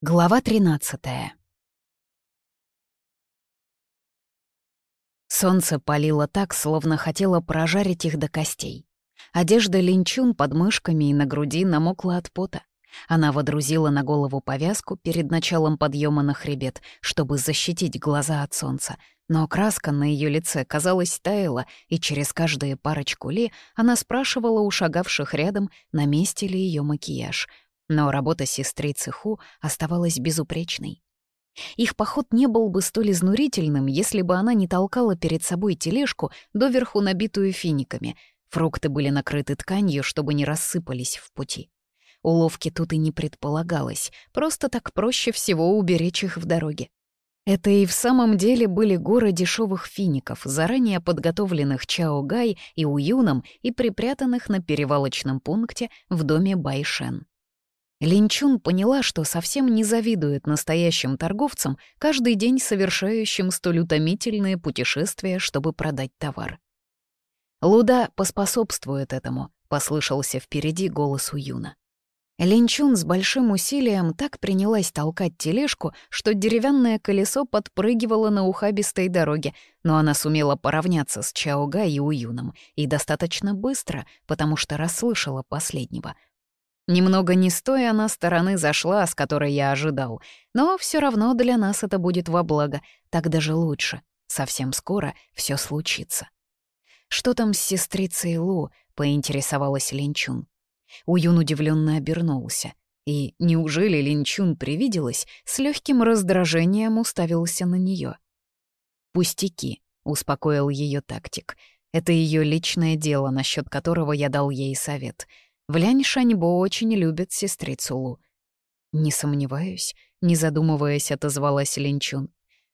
Глава 13 Солнце палило так, словно хотело прожарить их до костей. Одежда линчун под мышками и на груди намокла от пота. Она водрузила на голову повязку перед началом подъема на хребет, чтобы защитить глаза от солнца, но краска на ее лице, казалось, таяла, и через каждые парочку ли она спрашивала у шагавших рядом, на месте ли ее макияж — но работа сестры Циху оставалась безупречной. Их поход не был бы столь изнурительным, если бы она не толкала перед собой тележку, доверху набитую финиками. Фрукты были накрыты тканью, чтобы не рассыпались в пути. Уловки тут и не предполагалось, просто так проще всего уберечь их в дороге. Это и в самом деле были горы дешевых фиников, заранее подготовленных Чаогай и Уюном и припрятанных на перевалочном пункте в доме Байшен. Линчун поняла, что совсем не завидует настоящим торговцам, каждый день совершающим столь утомительные путешествия, чтобы продать товар. «Луда поспособствует этому», — послышался впереди голос Уюна. Линчун с большим усилием так принялась толкать тележку, что деревянное колесо подпрыгивало на ухабистой дороге, но она сумела поравняться с Чаога и Уюном, и достаточно быстро, потому что расслышала последнего — Немного не стоя, она стороны зашла, с которой я ожидал. Но все равно для нас это будет во благо. Так даже лучше. Совсем скоро все случится. «Что там с сестрицей Лу?» — поинтересовалась Линчун. Уюн удивленно обернулся. И неужели Линчун привиделась, с легким раздражением уставился на нее. «Пустяки», — успокоил ее тактик. «Это ее личное дело, насчет которого я дал ей совет». Вляне Бо очень любит сестрицу Лу. «Не сомневаюсь», — не задумываясь, отозвалась Линчун.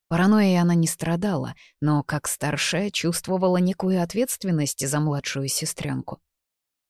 Паранойей она не страдала, но, как старшая, чувствовала некую ответственность за младшую сестренку.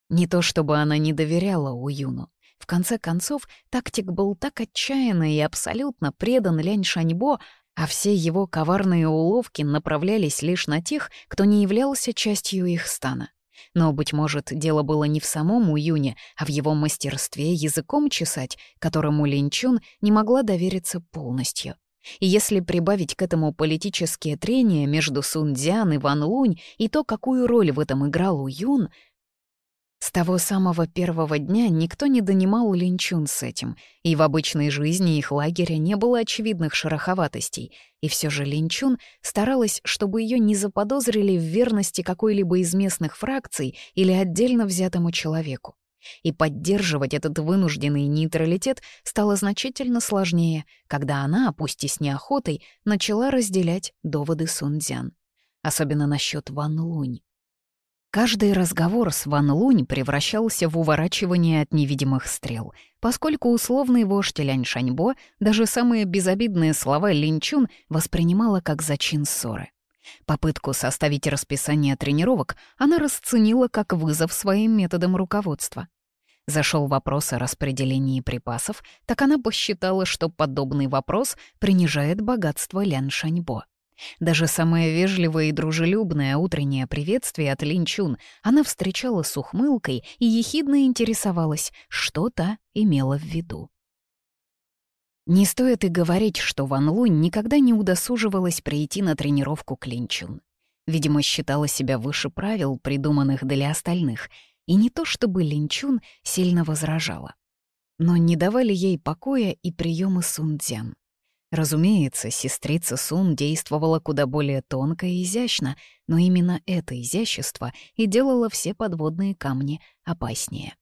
Не то чтобы она не доверяла Уюну. В конце концов, тактик был так отчаянно и абсолютно предан Лянь Шаньбо, а все его коварные уловки направлялись лишь на тех, кто не являлся частью их стана. Но, быть может, дело было не в самом Уюне, а в его мастерстве языком чесать, которому Линчун не могла довериться полностью. И если прибавить к этому политические трения между Сунцзян и Ван Лунь и то, какую роль в этом играл Уюн, с того самого первого дня никто не донимал линчун с этим, и в обычной жизни их лагеря не было очевидных шероховатостей, и все же линчун старалась, чтобы ее не заподозрили в верности какой-либо из местных фракций или отдельно взятому человеку. И поддерживать этот вынужденный нейтралитет стало значительно сложнее, когда она, пусть и с неохотой, начала разделять доводы Сунцзян. Особенно насчет Ван Лунь. Каждый разговор с Ван Лунь превращался в уворачивание от невидимых стрел, поскольку условный вождь Лянь Шаньбо даже самые безобидные слова Линчун воспринимала как зачин ссоры. Попытку составить расписание тренировок она расценила как вызов своим методом руководства. Зашел вопрос о распределении припасов, так она посчитала, что подобный вопрос принижает богатство Лян Шаньбо. Даже самое вежливое и дружелюбное утреннее приветствие от Линчун она встречала с ухмылкой и ехидно интересовалась, что та имела в виду. Не стоит и говорить, что Ван Лунь никогда не удосуживалась прийти на тренировку к Линчун. Видимо, считала себя выше правил, придуманных для остальных, и не то чтобы Линчун сильно возражала. Но не давали ей покоя и приемы Сунцзян. Разумеется, сестрица Сун действовала куда более тонко и изящно, но именно это изящество и делало все подводные камни опаснее.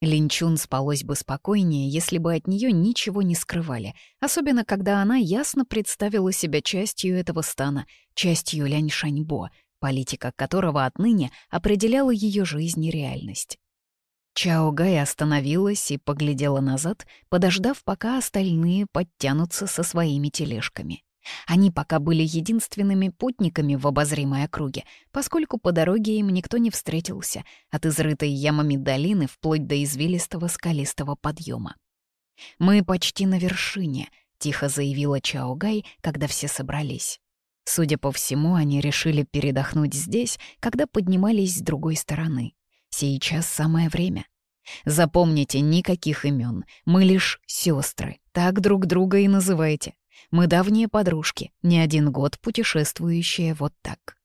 Линчун спалось бы спокойнее, если бы от нее ничего не скрывали, особенно когда она ясно представила себя частью этого стана, частью Лянь Шаньбо, политика которого отныне определяла ее жизнь и реальность. Чао Гай остановилась и поглядела назад, подождав, пока остальные подтянутся со своими тележками. Они пока были единственными путниками в обозримой округе, поскольку по дороге им никто не встретился, от изрытой ямами долины вплоть до извилистого скалистого подъема. «Мы почти на вершине», — тихо заявила Чао Гай, когда все собрались. Судя по всему, они решили передохнуть здесь, когда поднимались с другой стороны. Сейчас самое время. Запомните, никаких имен. Мы лишь сестры. Так друг друга и называйте. Мы давние подружки, не один год путешествующие вот так.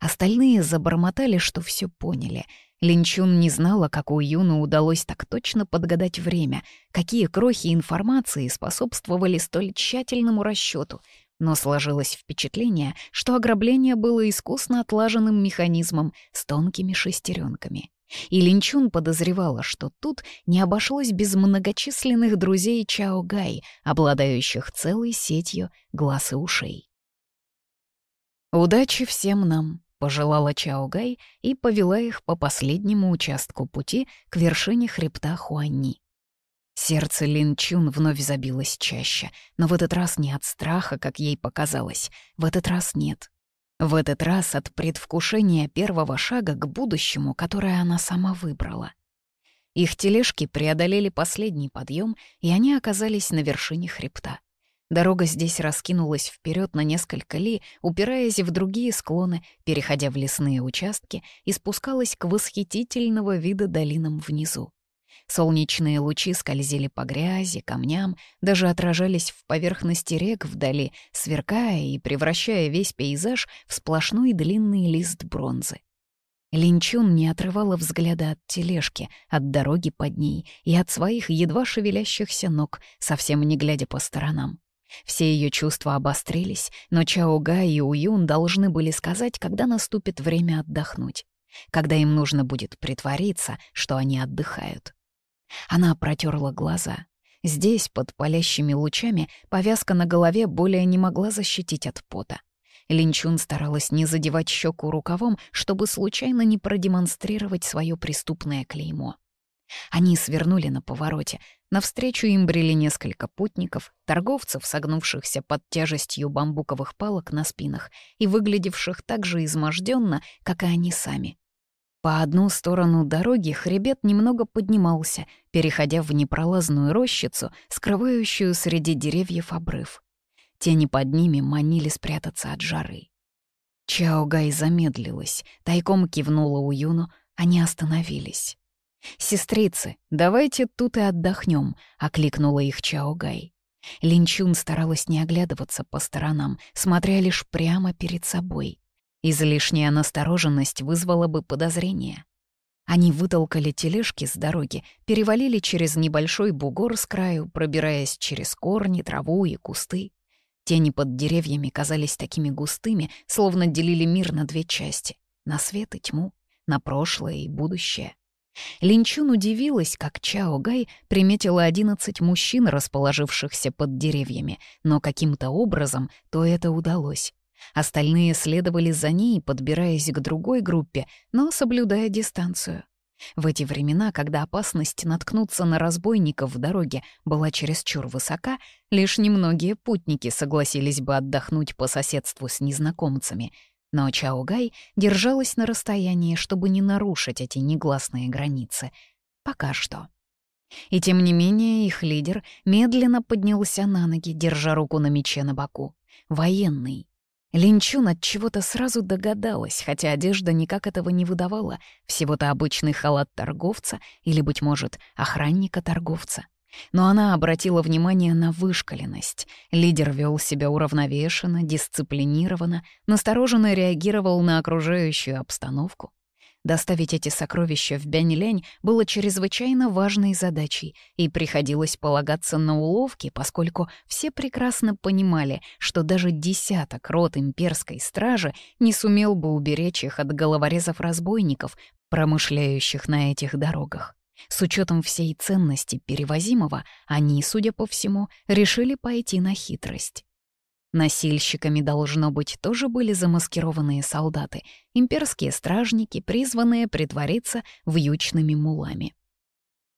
Остальные забормотали, что все поняли. Линчун не знала, как у Юна удалось так точно подгадать время, какие крохи информации способствовали столь тщательному расчету, но сложилось впечатление, что ограбление было искусно отлаженным механизмом с тонкими шестеренками. И Линчун подозревала, что тут не обошлось без многочисленных друзей Чао Гай, обладающих целой сетью глаз и ушей. «Удачи всем нам!» — пожелала Чао Гай и повела их по последнему участку пути к вершине хребта Хуанни. Сердце Линчун вновь забилось чаще, но в этот раз не от страха, как ей показалось, в этот раз нет — в этот раз от предвкушения первого шага к будущему, которое она сама выбрала. Их тележки преодолели последний подъем, и они оказались на вершине хребта. Дорога здесь раскинулась вперед на несколько ли, упираясь в другие склоны, переходя в лесные участки и спускалась к восхитительного вида долинам внизу. Солнечные лучи скользили по грязи, камням, даже отражались в поверхности рек вдали, сверкая и превращая весь пейзаж в сплошной длинный лист бронзы. Линчун не отрывала взгляда от тележки, от дороги под ней и от своих едва шевелящихся ног, совсем не глядя по сторонам. Все ее чувства обострились, но Чаога и Уюн должны были сказать, когда наступит время отдохнуть, когда им нужно будет притвориться, что они отдыхают. Она протерла глаза. Здесь, под палящими лучами, повязка на голове более не могла защитить от пота. Линчун старалась не задевать щеку рукавом, чтобы случайно не продемонстрировать свое преступное клеймо. Они свернули на повороте. Навстречу им брели несколько путников, торговцев, согнувшихся под тяжестью бамбуковых палок на спинах и выглядевших так же изможденно, как и они сами. По одну сторону дороги хребет немного поднимался, переходя в непролазную рощицу, скрывающую среди деревьев обрыв. Тени под ними манили спрятаться от жары. Чаогай замедлилась, тайком кивнула у Юну, они остановились. «Сестрицы, давайте тут и отдохнем», — окликнула их Чаогай. Линчун старалась не оглядываться по сторонам, смотря лишь прямо перед собой. Излишняя настороженность вызвала бы подозрение. Они вытолкали тележки с дороги, перевалили через небольшой бугор с краю, пробираясь через корни, траву и кусты. Тени под деревьями казались такими густыми, словно делили мир на две части — на свет и тьму, на прошлое и будущее. Линчун удивилась, как Чао Гай приметила одиннадцать мужчин, расположившихся под деревьями, но каким-то образом то это удалось. Остальные следовали за ней, подбираясь к другой группе, но соблюдая дистанцию. В эти времена, когда опасность наткнуться на разбойников в дороге была чересчур высока, лишь немногие путники согласились бы отдохнуть по соседству с незнакомцами. Но Чаугай держалась на расстоянии, чтобы не нарушить эти негласные границы. Пока что. И тем не менее их лидер медленно поднялся на ноги, держа руку на мече на боку. Военный, Линчу от чего-то сразу догадалась, хотя одежда никак этого не выдавала, всего-то обычный халат торговца или, быть может, охранника-торговца. Но она обратила внимание на вышкаленность. Лидер вел себя уравновешенно, дисциплинированно, настороженно реагировал на окружающую обстановку. Доставить эти сокровища в Бянь-Лянь было чрезвычайно важной задачей, и приходилось полагаться на уловки, поскольку все прекрасно понимали, что даже десяток рот имперской стражи не сумел бы уберечь их от головорезов-разбойников, промышляющих на этих дорогах. С учетом всей ценности перевозимого, они, судя по всему, решили пойти на хитрость. Насильщиками, должно быть, тоже были замаскированные солдаты, имперские стражники, призванные притвориться вьючными мулами.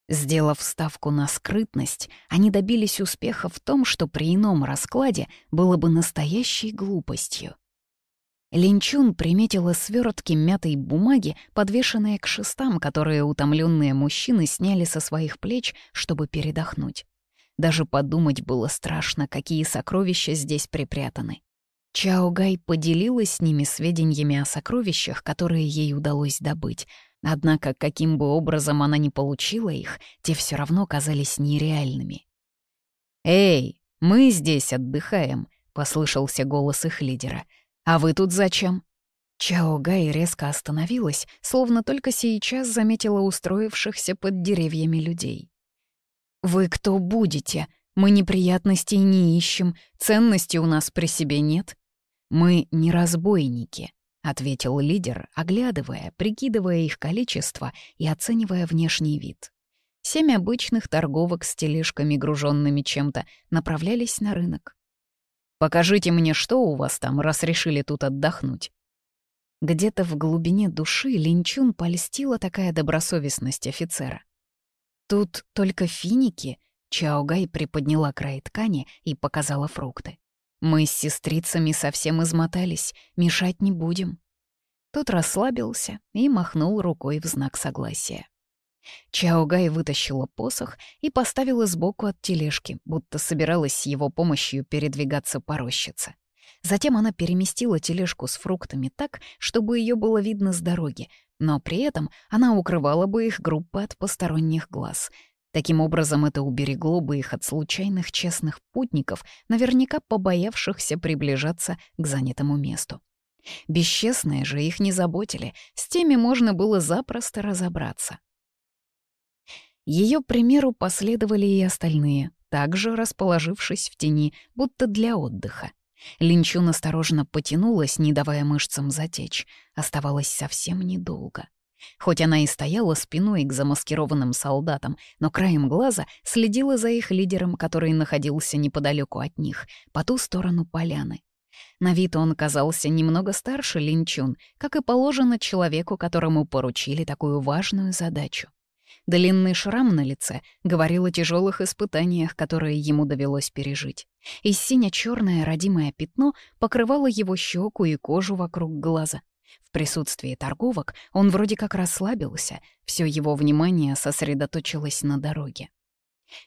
Сделав ставку на скрытность, они добились успеха в том, что при ином раскладе было бы настоящей глупостью. Линчун приметила свертки мятой бумаги, подвешенные к шестам, которые утомленные мужчины сняли со своих плеч, чтобы передохнуть. Даже подумать было страшно, какие сокровища здесь припрятаны. Чао Гай поделилась с ними сведениями о сокровищах, которые ей удалось добыть. Однако, каким бы образом она ни получила их, те все равно казались нереальными. «Эй, мы здесь отдыхаем», — послышался голос их лидера. «А вы тут зачем?» Чао Гай резко остановилась, словно только сейчас заметила устроившихся под деревьями людей. «Вы кто будете? Мы неприятностей не ищем, ценностей у нас при себе нет». «Мы не разбойники», — ответил лидер, оглядывая, прикидывая их количество и оценивая внешний вид. Семь обычных торговок с тележками, груженными чем-то, направлялись на рынок. «Покажите мне, что у вас там, раз решили тут отдохнуть». Где-то в глубине души Линчун польстила такая добросовестность офицера. Тут только финики. Чаогай приподняла край ткани и показала фрукты. Мы с сестрицами совсем измотались, мешать не будем. Тот расслабился и махнул рукой в знак согласия. Чаогай вытащила посох и поставила сбоку от тележки, будто собиралась с его помощью передвигаться по рощице. Затем она переместила тележку с фруктами так, чтобы ее было видно с дороги, но при этом она укрывала бы их группы от посторонних глаз. Таким образом, это уберегло бы их от случайных честных путников, наверняка побоявшихся приближаться к занятому месту. Бесчестные же их не заботили, с теми можно было запросто разобраться. Ее примеру последовали и остальные, также расположившись в тени, будто для отдыха. Линчун осторожно потянулась, не давая мышцам затечь. Оставалось совсем недолго. Хоть она и стояла спиной к замаскированным солдатам, но краем глаза следила за их лидером, который находился неподалеку от них, по ту сторону поляны. На вид он казался немного старше Линчун, как и положено человеку, которому поручили такую важную задачу. Длинный шрам на лице говорил о тяжелых испытаниях, которые ему довелось пережить. И сине-черное родимое пятно покрывало его щеку и кожу вокруг глаза. В присутствии торговок он вроде как расслабился, все его внимание сосредоточилось на дороге.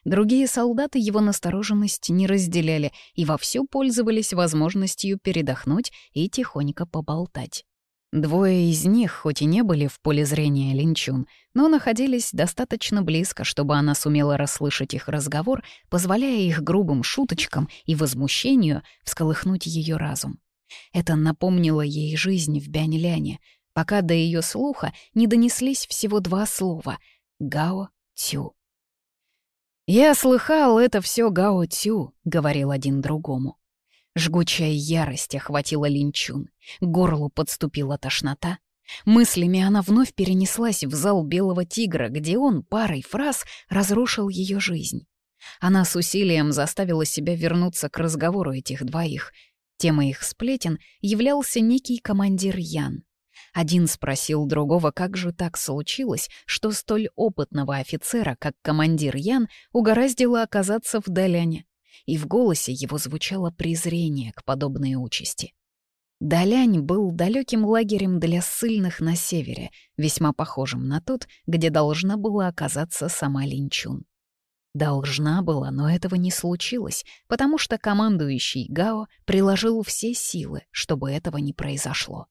Другие солдаты его настороженность не разделяли и вовсю пользовались возможностью передохнуть и тихонько поболтать. Двое из них, хоть и не были в поле зрения Линчун, но находились достаточно близко, чтобы она сумела расслышать их разговор, позволяя их грубым шуточкам и возмущению всколыхнуть ее разум. Это напомнило ей жизнь в Бяньляне, пока до ее слуха не донеслись всего два слова — «гао-тю». «Я слыхал это все гао-тю», — говорил один другому. Жгучая ярость охватила Линчун, к горлу подступила тошнота. Мыслями она вновь перенеслась в зал Белого Тигра, где он парой фраз разрушил ее жизнь. Она с усилием заставила себя вернуться к разговору этих двоих. Темой их сплетен являлся некий командир Ян. Один спросил другого, как же так случилось, что столь опытного офицера, как командир Ян, угораздило оказаться в Даляне и в голосе его звучало презрение к подобной участи. Долянь был далеким лагерем для ссыльных на севере, весьма похожим на тот, где должна была оказаться сама Линчун. Должна была, но этого не случилось, потому что командующий Гао приложил все силы, чтобы этого не произошло.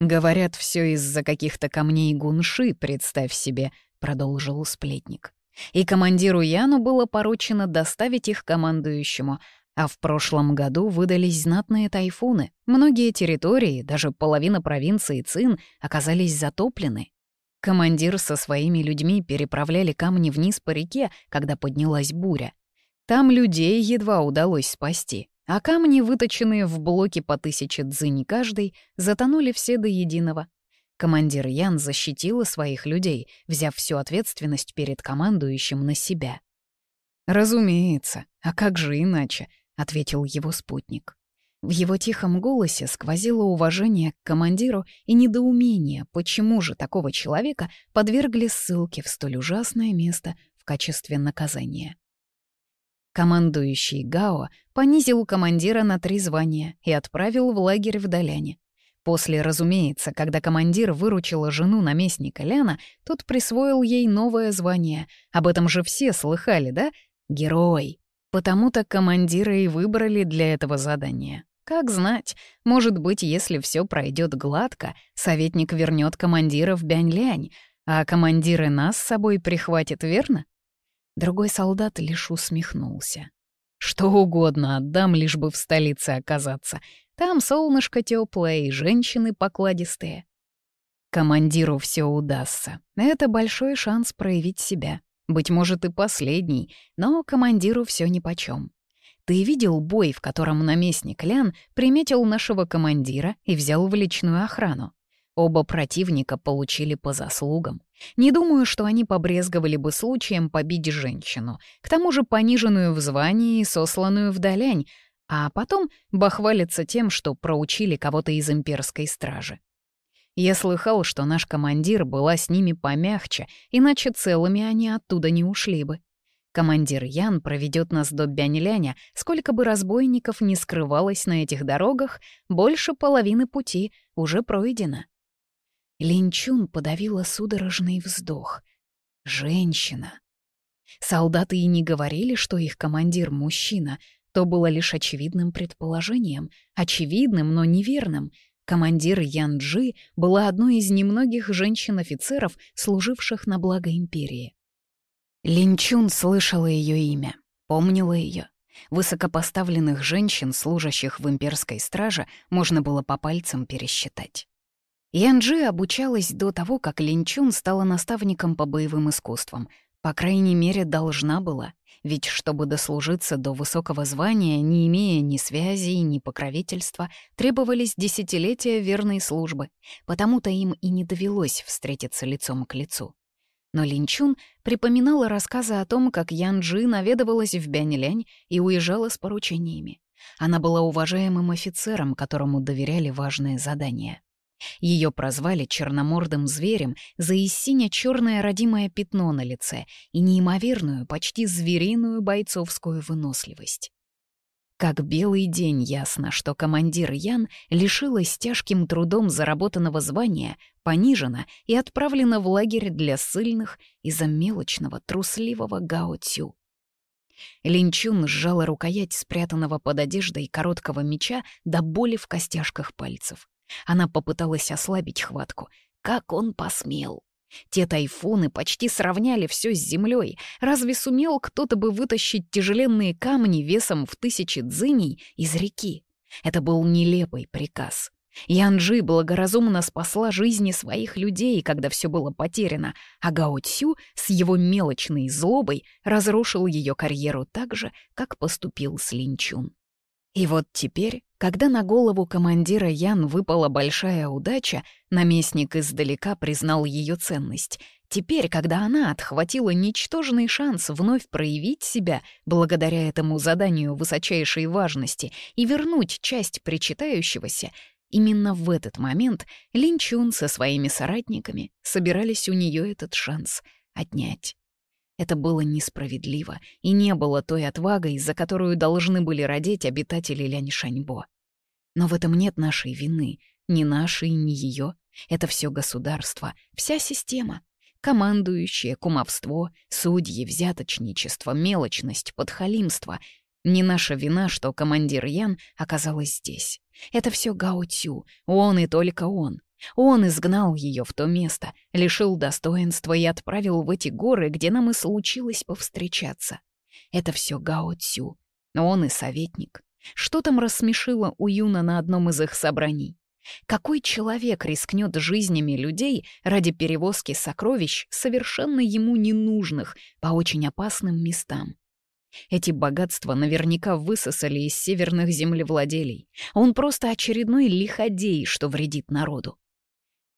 «Говорят, все из-за каких-то камней гунши, представь себе», — продолжил сплетник и командиру Яну было поручено доставить их командующему, а в прошлом году выдались знатные тайфуны. Многие территории, даже половина провинции Цин, оказались затоплены. Командир со своими людьми переправляли камни вниз по реке, когда поднялась буря. Там людей едва удалось спасти, а камни, выточенные в блоки по тысяче дзыни каждый, затонули все до единого. Командир Ян защитила своих людей, взяв всю ответственность перед командующим на себя. «Разумеется, а как же иначе?» — ответил его спутник. В его тихом голосе сквозило уважение к командиру и недоумение, почему же такого человека подвергли ссылке в столь ужасное место в качестве наказания. Командующий Гао понизил командира на три звания и отправил в лагерь в Доляне. После, разумеется, когда командир выручила жену наместника Ляна, тот присвоил ей новое звание. Об этом же все слыхали, да? Герой. Потому-то командира и выбрали для этого задания. Как знать, может быть, если все пройдет гладко, советник вернет командира в Бянь-Лянь, а командиры нас с собой прихватит, верно? Другой солдат лишь усмехнулся. Что угодно отдам, лишь бы в столице оказаться. Там солнышко теплое и женщины покладистые. Командиру все удастся. Это большой шанс проявить себя. Быть может, и последний, но командиру все нипочем. Ты видел бой, в котором наместник Лян приметил нашего командира и взял в личную охрану. Оба противника получили по заслугам. Не думаю, что они побрезговали бы случаем побить женщину, к тому же пониженную в звании и сосланную в долянь, а потом бахвалятся тем, что проучили кого-то из имперской стражи. Я слыхал, что наш командир была с ними помягче, иначе целыми они оттуда не ушли бы. Командир Ян проведет нас до Бяньляня, сколько бы разбойников не скрывалось на этих дорогах, больше половины пути уже пройдено. Линчун подавила судорожный вздох. Женщина. Солдаты и не говорили, что их командир — мужчина. То было лишь очевидным предположением. Очевидным, но неверным. Командир Янджи была одной из немногих женщин-офицеров, служивших на благо империи. Линчун слышала ее имя, помнила ее. Высокопоставленных женщин, служащих в имперской страже, можно было по пальцам пересчитать. Янджи обучалась до того, как Линчун стала наставником по боевым искусствам. По крайней мере, должна была. Ведь чтобы дослужиться до высокого звания, не имея ни связей, ни покровительства, требовались десятилетия верной службы, потому-то им и не довелось встретиться лицом к лицу. Но Линчун припоминала рассказы о том, как Янджи наведывалась в Бянь-Лянь и уезжала с поручениями. Она была уважаемым офицером, которому доверяли важные задания. Ее прозвали черномордым зверем за истинно-черное родимое пятно на лице и неимоверную, почти звериную бойцовскую выносливость. Как белый день ясно, что командир Ян лишилась тяжким трудом заработанного звания, понижена и отправлена в лагерь для ссыльных из-за мелочного трусливого Гао Цю. Линчун сжала рукоять спрятанного под одеждой короткого меча до боли в костяшках пальцев. Она попыталась ослабить хватку. Как он посмел? Те тайфуны почти сравняли все с землей. Разве сумел кто-то бы вытащить тяжеленные камни весом в тысячи дзыней из реки? Это был нелепый приказ. Янджи благоразумно спасла жизни своих людей, когда все было потеряно, а Гао Цю с его мелочной злобой разрушил ее карьеру так же, как поступил с Линчун. И вот теперь, когда на голову командира Ян выпала большая удача, наместник издалека признал ее ценность. Теперь, когда она отхватила ничтожный шанс вновь проявить себя благодаря этому заданию высочайшей важности и вернуть часть причитающегося, именно в этот момент Линчун со своими соратниками собирались у нее этот шанс отнять. Это было несправедливо и не было той отвагой, за которую должны были родить обитатели Ляньшаньбо. Но в этом нет нашей вины, ни нашей, ни ее. Это все государство, вся система. Командующее, кумовство, судьи, взяточничество, мелочность, подхалимство. Не наша вина, что командир Ян оказалась здесь. Это все Гао Цю, он и только он. Он изгнал ее в то место, лишил достоинства и отправил в эти горы, где нам и случилось повстречаться. Это все Гао Цю, он и советник. Что там рассмешило у Юна на одном из их собраний? Какой человек рискнет жизнями людей ради перевозки сокровищ, совершенно ему ненужных, по очень опасным местам? Эти богатства наверняка высосали из северных землевладелей. Он просто очередной лиходей, что вредит народу.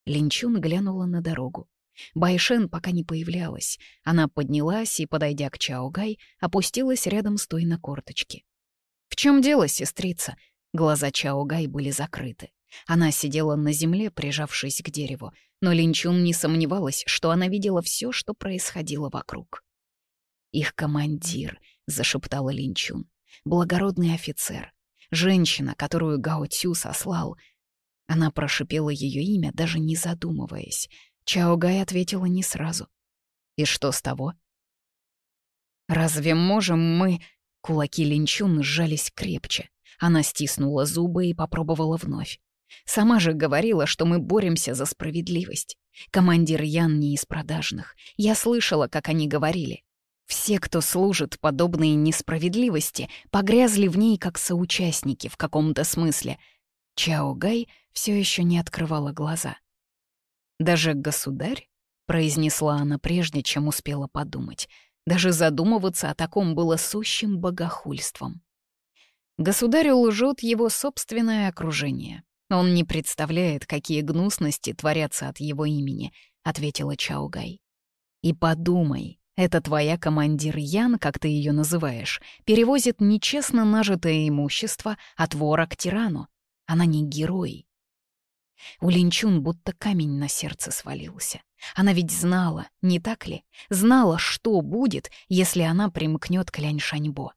Линчун глянула на дорогу. Байшен пока не появлялась. Она поднялась и, подойдя к Чаогай, опустилась рядом с той на корточке. «В чем дело, сестрица?» Глаза Чаогай были закрыты. Она сидела на земле, прижавшись к дереву, но Линчун не сомневалась, что она видела все, что происходило вокруг. «Их командир», — зашептала Линчун, — «благородный офицер, женщина, которую Гао Цю сослал, она прошипела ее имя, даже не задумываясь. Чао Гай ответила не сразу. «И что с того?» «Разве можем мы...» Кулаки Линчун сжались крепче. Она стиснула зубы и попробовала вновь. Сама же говорила, что мы боремся за справедливость. Командир Ян не из продажных. Я слышала, как они говорили. Все, кто служит подобной несправедливости, погрязли в ней как соучастники в каком-то смысле. Чао Гай все еще не открывала глаза. «Даже государь?» — произнесла она прежде, чем успела подумать. Даже задумываться о таком было сущим богохульством. Государю лжет его собственное окружение. Он не представляет, какие гнусности творятся от его имени, — ответила Чаугай. И подумай, эта твоя командир Ян, как ты ее называешь, перевозит нечестно нажитое имущество от вора к тирану. Она не герой, у Чун будто камень на сердце свалился. Она ведь знала, не так ли? Знала, что будет, если она примкнет к Лянь Шаньбо.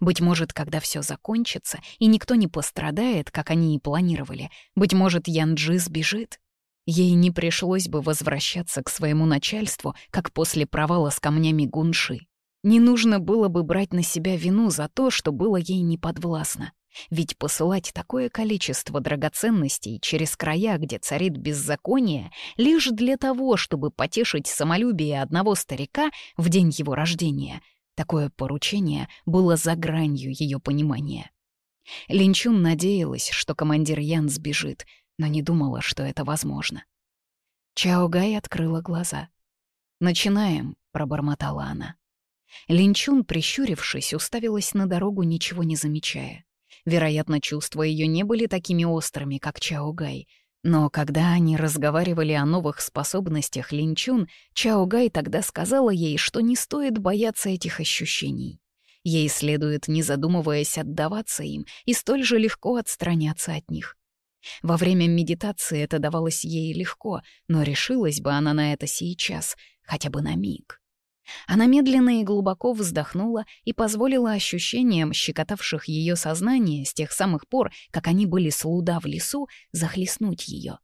Быть может, когда все закончится, и никто не пострадает, как они и планировали, быть может, Янджи сбежит. Ей не пришлось бы возвращаться к своему начальству, как после провала с камнями Гунши. Не нужно было бы брать на себя вину за то, что было ей неподвластно. Ведь посылать такое количество драгоценностей через края, где царит беззаконие, лишь для того, чтобы потешить самолюбие одного старика в день его рождения, такое поручение было за гранью ее понимания. Линчун надеялась, что командир Ян сбежит, но не думала, что это возможно. Чао Гай открыла глаза. «Начинаем», — пробормотала она. Линчун, прищурившись, уставилась на дорогу, ничего не замечая. Вероятно, чувства ее не были такими острыми, как Чао Гай. Но когда они разговаривали о новых способностях Линчун, Чао Гай тогда сказала ей, что не стоит бояться этих ощущений. Ей следует, не задумываясь, отдаваться им и столь же легко отстраняться от них. Во время медитации это давалось ей легко, но решилась бы она на это сейчас, хотя бы на миг. Она медленно и глубоко вздохнула и позволила ощущениям, щекотавших ее сознание с тех самых пор, как они были слуда в лесу, захлестнуть ее.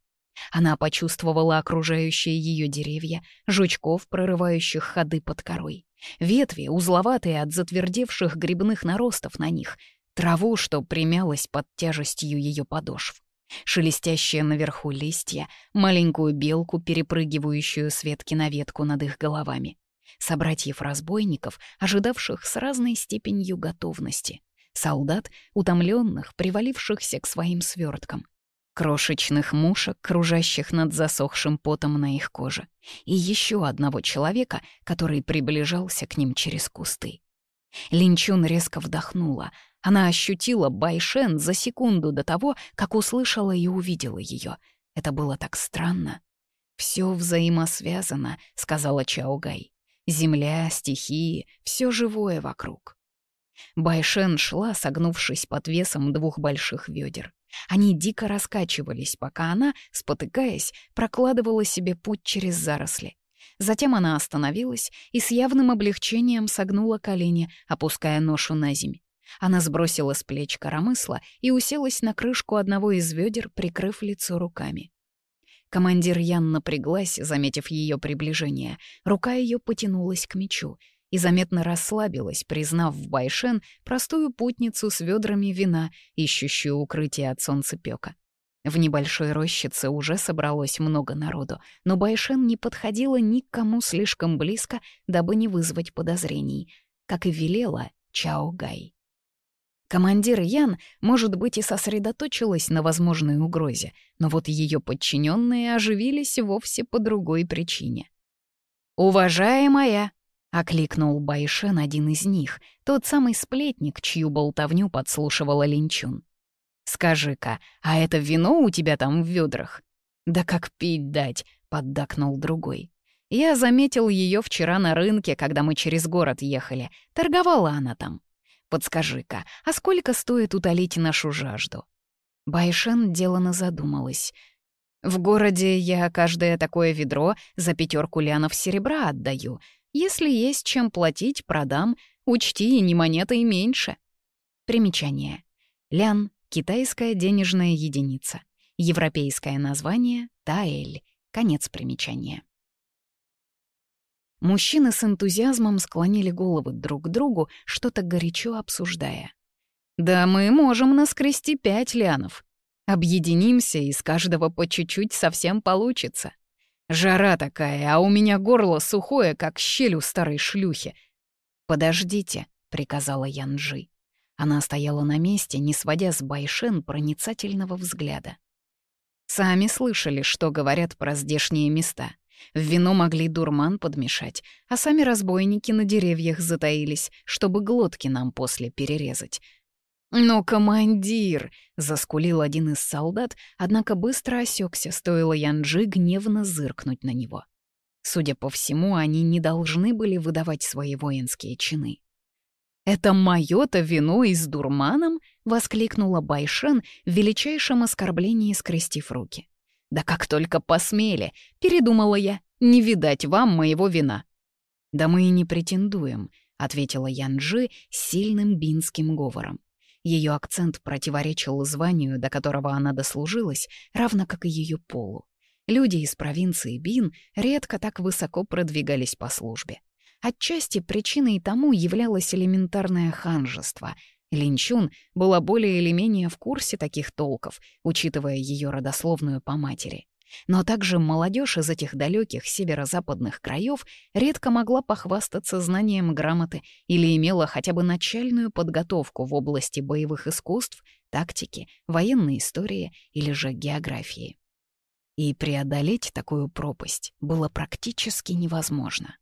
Она почувствовала окружающие ее деревья, жучков, прорывающих ходы под корой, ветви, узловатые от затвердевших грибных наростов на них, траву, что примялась под тяжестью ее подошв шелестящие наверху листья, маленькую белку, перепрыгивающую с ветки на ветку над их головами собратьев разбойников, ожидавших с разной степенью готовности, солдат, утомленных, привалившихся к своим сверткам, крошечных мушек, кружащих над засохшим потом на их коже, и еще одного человека, который приближался к ним через кусты. Линчун резко вдохнула. Она ощутила Байшен за секунду до того, как услышала и увидела ее. Это было так странно. «Все взаимосвязано», — сказала Чаогай земля, стихии, все живое вокруг. Байшен шла, согнувшись под весом двух больших ведер. Они дико раскачивались, пока она, спотыкаясь, прокладывала себе путь через заросли. Затем она остановилась и с явным облегчением согнула колени, опуская ношу на земь. Она сбросила с плеч коромысла и уселась на крышку одного из ведер, прикрыв лицо руками. Командир Ян напряглась, заметив ее приближение. Рука ее потянулась к мечу и заметно расслабилась, признав в Байшен простую путницу с ведрами вина, ищущую укрытие от солнцепека. В небольшой рощице уже собралось много народу, но Байшен не подходила никому слишком близко, дабы не вызвать подозрений, как и велела Чао Гай. Командир Ян, может быть, и сосредоточилась на возможной угрозе, но вот ее подчиненные оживились вовсе по другой причине. «Уважаемая!» — окликнул Байшен один из них, тот самый сплетник, чью болтовню подслушивала Линчун. «Скажи-ка, а это вино у тебя там в ведрах?» «Да как пить дать!» — поддакнул другой. «Я заметил ее вчера на рынке, когда мы через город ехали. Торговала она там. Подскажи-ка, а сколько стоит утолить нашу жажду?» Байшен делано задумалась. «В городе я каждое такое ведро за пятерку лянов серебра отдаю. Если есть чем платить, продам. Учти, ни монеты и меньше». Примечание. Лян — китайская денежная единица. Европейское название — таэль. Конец примечания. Мужчины с энтузиазмом склонили головы друг к другу, что-то горячо обсуждая. «Да мы можем наскрести пять лианов. Объединимся, и с каждого по чуть-чуть совсем получится. Жара такая, а у меня горло сухое, как щель у старой шлюхи». «Подождите», — приказала Янжи. Она стояла на месте, не сводя с Байшен проницательного взгляда. «Сами слышали, что говорят про здешние места». В вино могли дурман подмешать, а сами разбойники на деревьях затаились, чтобы глотки нам после перерезать. «Но, командир!» — заскулил один из солдат, однако быстро осекся, стоило Янджи гневно зыркнуть на него. Судя по всему, они не должны были выдавать свои воинские чины. «Это моё-то вино и с дурманом?» — воскликнула Байшен в величайшем оскорблении, скрестив руки. Да как только посмели, передумала я, не видать вам моего вина. Да мы и не претендуем, ответила Янджи сильным бинским говором. Ее акцент противоречил званию, до которого она дослужилась, равно как и ее полу. Люди из провинции Бин редко так высоко продвигались по службе. Отчасти причиной тому являлось элементарное ханжество, Линчун была более или менее в курсе таких толков, учитывая ее родословную по матери. Но также молодежь из этих далеких северо-западных краев редко могла похвастаться знанием грамоты или имела хотя бы начальную подготовку в области боевых искусств, тактики, военной истории или же географии. И преодолеть такую пропасть было практически невозможно.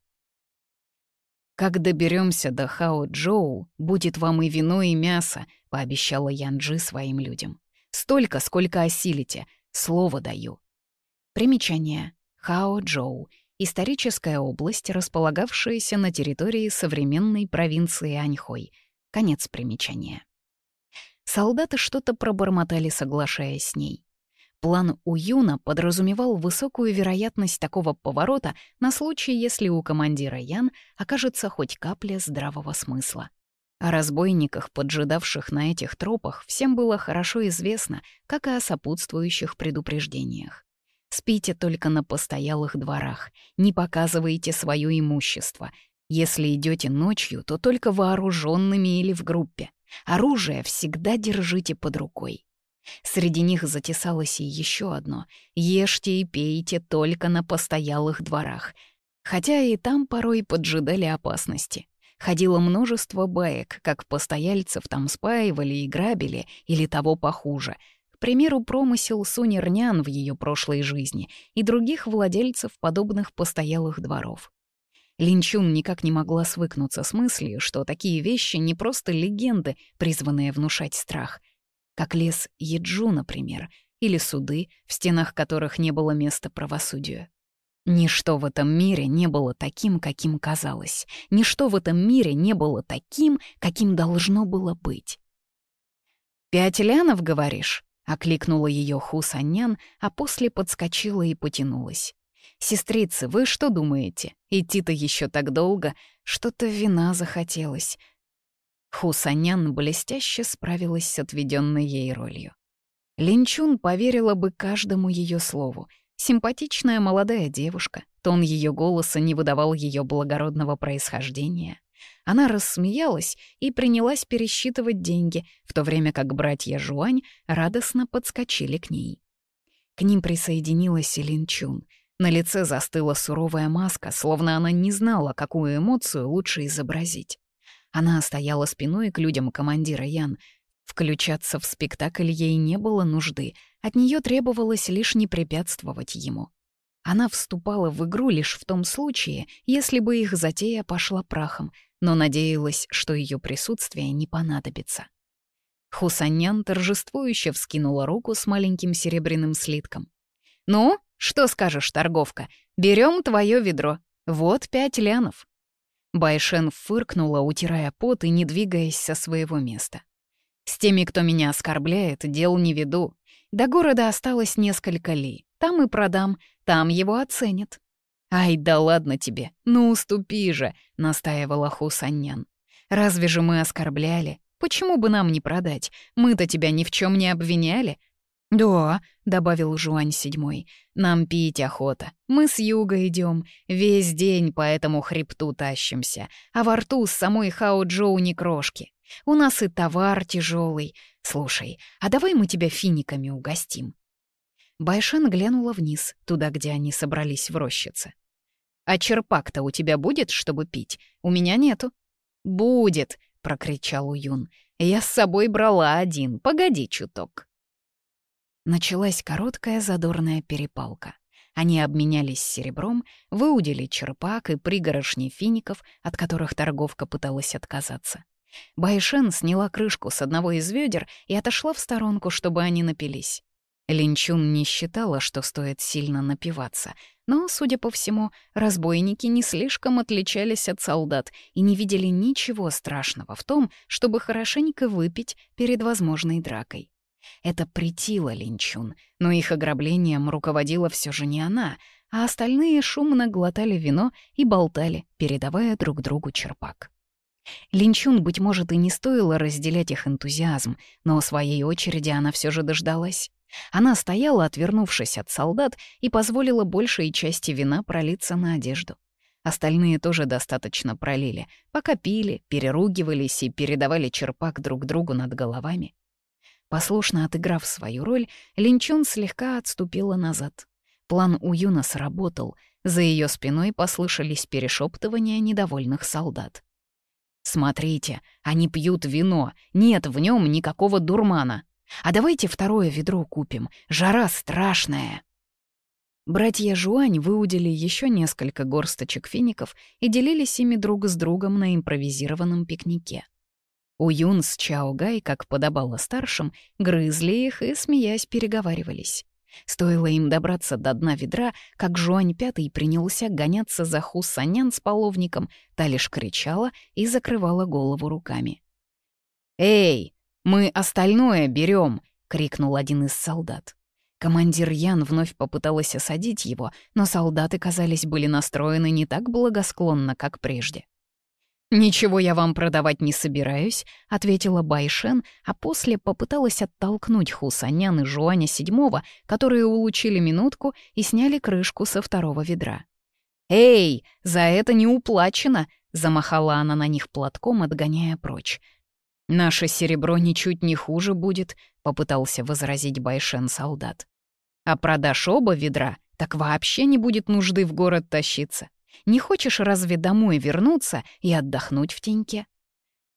Как доберемся до Хао Джоу, будет вам и вино, и мясо, пообещала Янджи своим людям. Столько, сколько осилите, слово даю. Примечание. Хао Джоу — историческая область, располагавшаяся на территории современной провинции Аньхой. Конец примечания. Солдаты что-то пробормотали, соглашаясь с ней. План Уюна подразумевал высокую вероятность такого поворота на случай, если у командира Ян окажется хоть капля здравого смысла. О разбойниках, поджидавших на этих тропах, всем было хорошо известно, как и о сопутствующих предупреждениях. Спите только на постоялых дворах, не показывайте свое имущество. Если идете ночью, то только вооруженными или в группе. Оружие всегда держите под рукой. Среди них затесалось и еще одно — ешьте и пейте только на постоялых дворах. Хотя и там порой поджидали опасности. Ходило множество баек, как постояльцев там спаивали и грабили, или того похуже. К примеру, промысел Сунернян в ее прошлой жизни и других владельцев подобных постоялых дворов. Линчун никак не могла свыкнуться с мыслью, что такие вещи не просто легенды, призванные внушать страх — как лес Еджу, например, или суды, в стенах которых не было места правосудию. Ничто в этом мире не было таким, каким казалось. Ничто в этом мире не было таким, каким должно было быть. «Пять лянов, говоришь?» — окликнула ее Хусанян, а после подскочила и потянулась. «Сестрицы, вы что думаете? Идти-то еще так долго. Что-то вина захотелось. Хусанян блестяще справилась с отведенной ей ролью. Линчун поверила бы каждому ее слову. Симпатичная молодая девушка, тон ее голоса не выдавал ее благородного происхождения. Она рассмеялась и принялась пересчитывать деньги, в то время как братья Жуань радостно подскочили к ней. К ним присоединилась и Линчун. На лице застыла суровая маска, словно она не знала, какую эмоцию лучше изобразить. Она стояла спиной к людям командира Ян. Включаться в спектакль ей не было нужды, от нее требовалось лишь не препятствовать ему. Она вступала в игру лишь в том случае, если бы их затея пошла прахом, но надеялась, что ее присутствие не понадобится. Хусанян торжествующе вскинула руку с маленьким серебряным слитком. «Ну, что скажешь, торговка? Берем твое ведро. Вот пять лянов». Байшен фыркнула, утирая пот и не двигаясь со своего места. «С теми, кто меня оскорбляет, дел не веду. До города осталось несколько ли. Там и продам, там его оценят». «Ай, да ладно тебе, ну уступи же», — настаивала Хусаньян. «Разве же мы оскорбляли? Почему бы нам не продать? Мы-то тебя ни в чем не обвиняли, «Да», — добавил Жуань седьмой, — «нам пить охота. Мы с юга идем, весь день по этому хребту тащимся, а во рту с самой Хао Джоу не крошки. У нас и товар тяжелый. Слушай, а давай мы тебя финиками угостим?» Байшан глянула вниз, туда, где они собрались в рощице. «А черпак-то у тебя будет, чтобы пить? У меня нету». «Будет!» — прокричал Уюн. «Я с собой брала один, погоди чуток». Началась короткая задорная перепалка. Они обменялись серебром, выудили черпак и пригорошни фиников, от которых торговка пыталась отказаться. Байшен сняла крышку с одного из ведер и отошла в сторонку, чтобы они напились. Линчун не считала, что стоит сильно напиваться, но, судя по всему, разбойники не слишком отличались от солдат и не видели ничего страшного в том, чтобы хорошенько выпить перед возможной дракой. Это претило Линчун, но их ограблением руководила все же не она, а остальные шумно глотали вино и болтали, передавая друг другу черпак. Линчун, быть может, и не стоило разделять их энтузиазм, но своей очереди она все же дождалась. Она стояла, отвернувшись от солдат, и позволила большей части вина пролиться на одежду. Остальные тоже достаточно пролили, пока пили, переругивались и передавали черпак друг другу над головами. Послушно отыграв свою роль, Линчун слегка отступила назад. План у Юна сработал, за ее спиной послышались перешептывания недовольных солдат. «Смотрите, они пьют вино, нет в нем никакого дурмана. А давайте второе ведро купим, жара страшная!» Братья Жуань выудили еще несколько горсточек фиников и делились ими друг с другом на импровизированном пикнике. Уюн с Чао Гай, как подобало старшим, грызли их и, смеясь, переговаривались. Стоило им добраться до дна ведра, как Жуань Пятый принялся гоняться за Ху Санян с половником, та лишь кричала и закрывала голову руками. «Эй, мы остальное берем!» — крикнул один из солдат. Командир Ян вновь попыталась осадить его, но солдаты, казались, были настроены не так благосклонно, как прежде. «Ничего я вам продавать не собираюсь», — ответила Байшен, а после попыталась оттолкнуть Хусанян и Жуаня седьмого, которые улучили минутку и сняли крышку со второго ведра. «Эй, за это не уплачено!» — замахала она на них платком, отгоняя прочь. «Наше серебро ничуть не хуже будет», — попытался возразить Байшен-солдат. «А продашь оба ведра, так вообще не будет нужды в город тащиться. Не хочешь разве домой вернуться и отдохнуть в теньке?»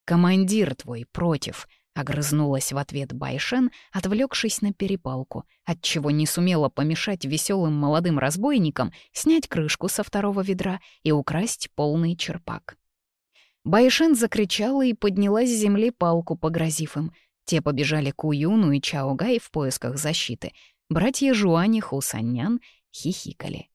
«Командир твой против», — огрызнулась в ответ Байшен, отвлекшись на перепалку, отчего не сумела помешать веселым молодым разбойникам снять крышку со второго ведра и украсть полный черпак. Байшен закричала и подняла с земли палку, погрозив им. Те побежали к Уюну и Чаогай в поисках защиты. Братья Жуани Хусаньян хихикали.